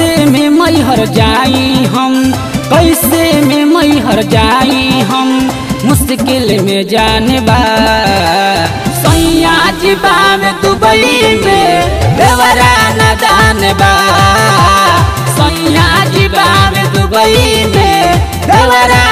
हर जाई हम कैसे में मैहर जाई हम, मुश्किल में जाने बा। सैया जीवा में दुबई में देवरा नदान बा। सैया में दुबई में देवरा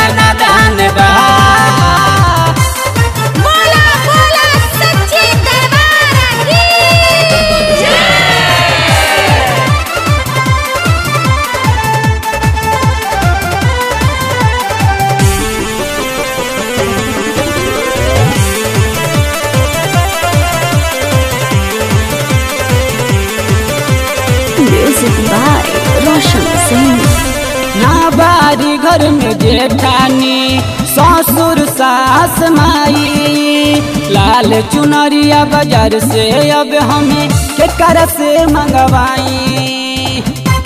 बारी घर में जेठानी, ससुर, सास, माई। लाल चुनरिया बाज़ार से अब हमें के कर से मंगवाई।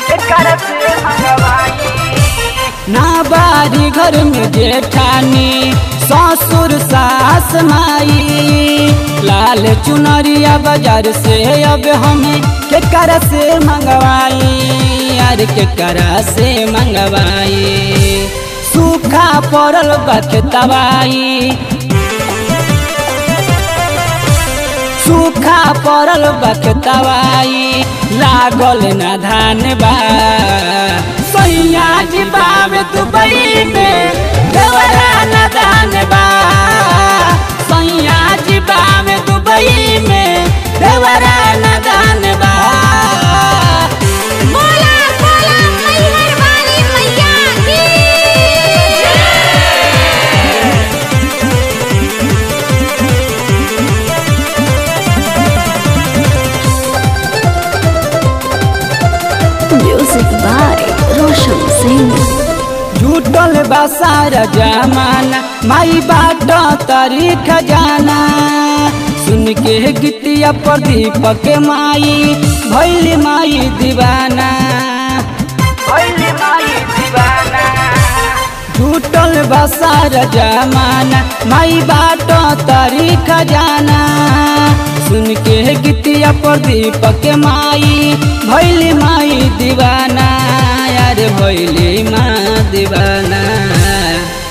के कर से मंगवाई। ना बारी घर में जेठानी, ससुर, सास, माई। लाल चुनरिया बाज़ार से अब हमें के कर से मंगवाई। यार के करा से मंगवाई। सूखा पड़ल बत दवाई सूखा पड़ल बत दवाई लागल न धान बा। सैया जी बाबे दुबई में। झूठल बसार जमाना, माई बाट तरी खजाना सुन के गीतिया प्रदीप के माई भैल माई दीवाना। झूठल बसार जमाना, माई बाट तरी खजाना सुन के गीतिया प्रदीप के माई, भैल माई दीवाना। भैली माँ दीवाना।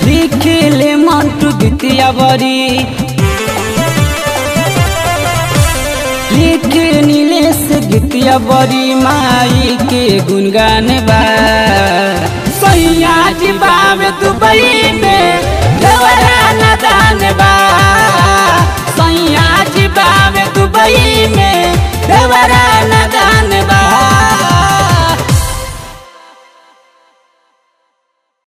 लिखिले मंटू गीतिया बड़ी लिख नीलेश गीतिया बड़ी माई के गुनगान बा। सैया जी बावे दुबई